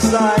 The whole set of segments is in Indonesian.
side.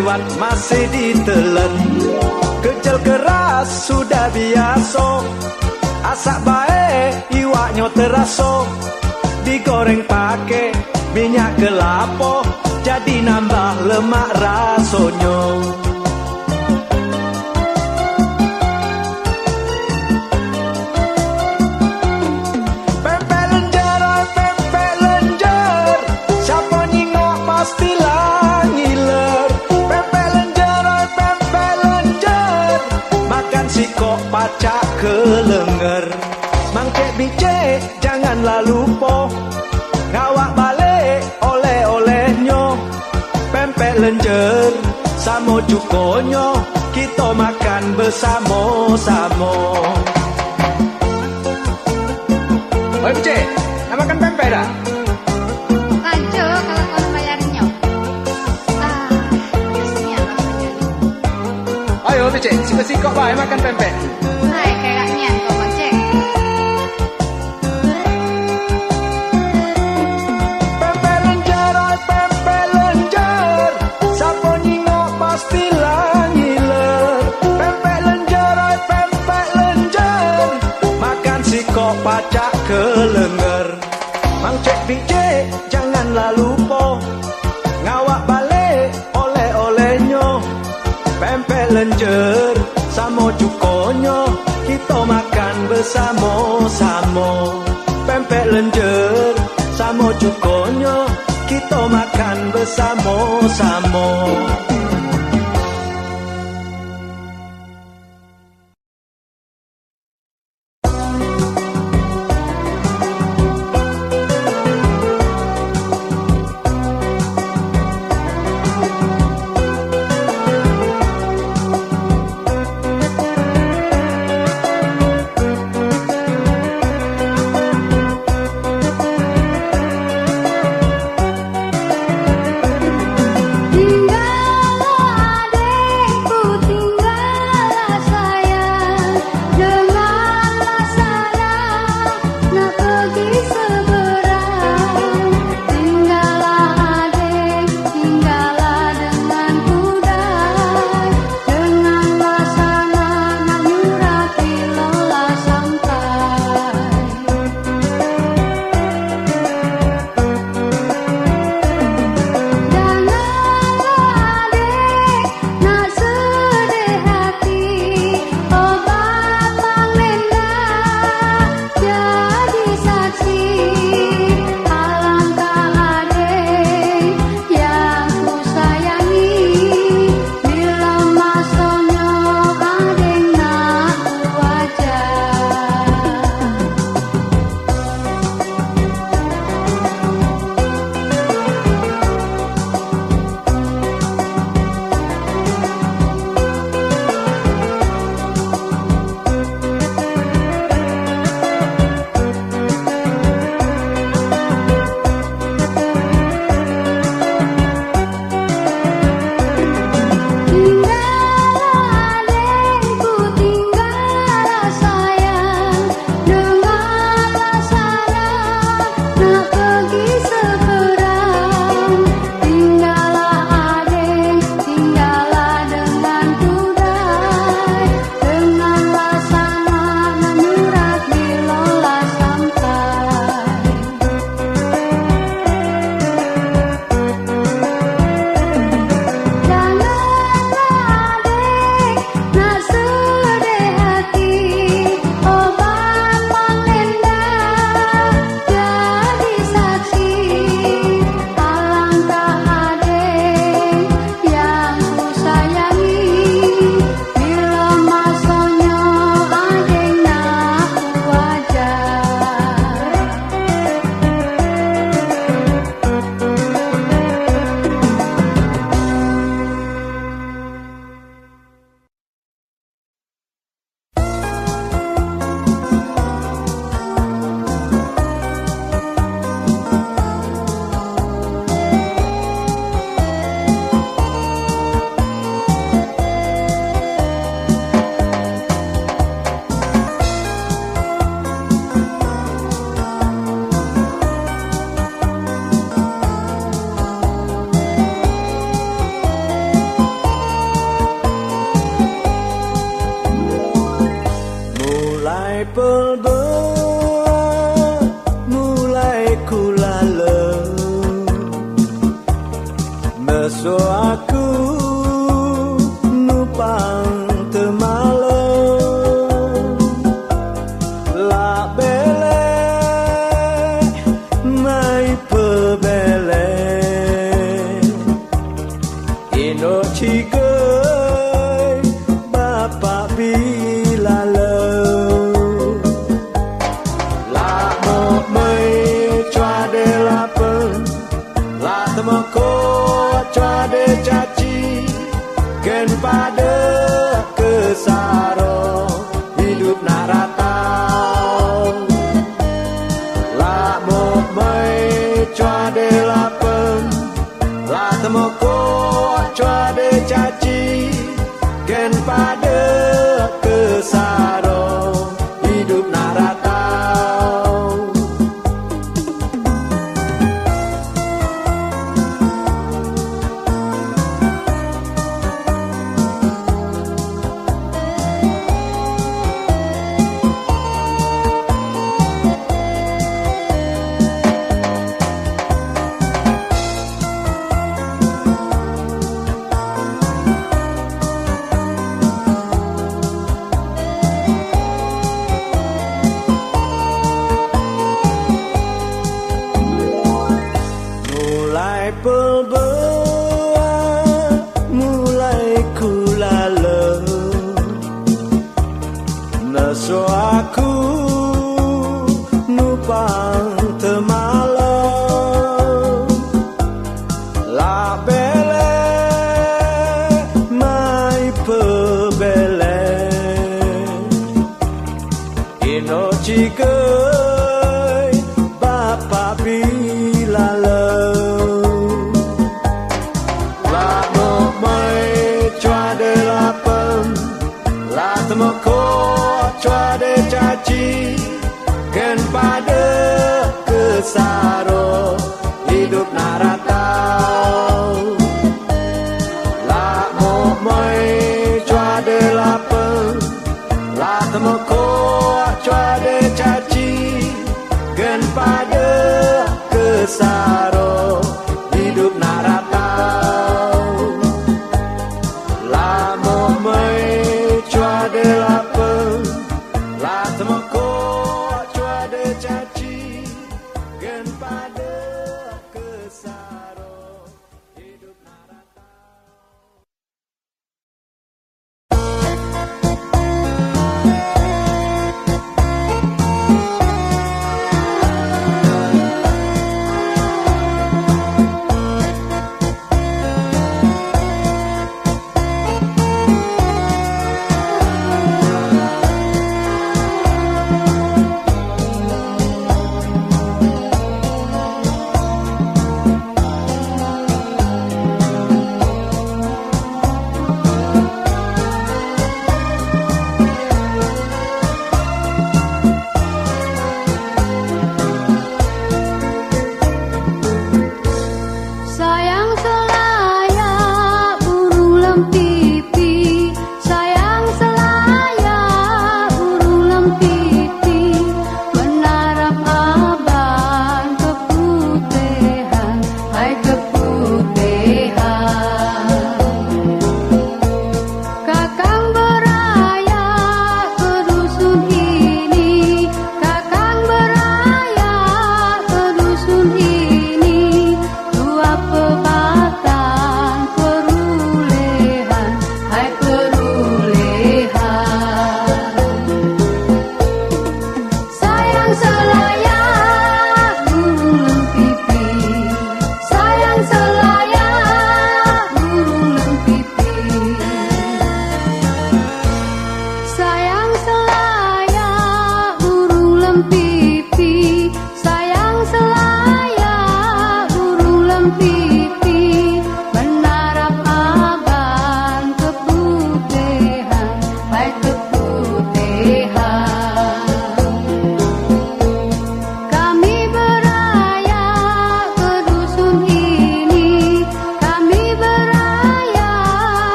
Lewat masih ditelen Kecil keras sudah biasa Asak baik iwaknya teraso. Digoreng pakai minyak kelapa Jadi nambah lemak rasonyo pacak ke lenger Mang cek bicek janganlah lupa Ngawak balik oleh-olehnya Pempek lenjer sama cukonyo Kita makan bersama-sama Oi bicek, nak makan pempek dah? Ah? Ayo bicek, sikok-sikok baik makan pempek Pempek lenjer sama cukonyo Kita makan bersama-sama Pempek lenjer sama cukonyo Kita makan bersama-sama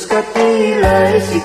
Putus ketilai si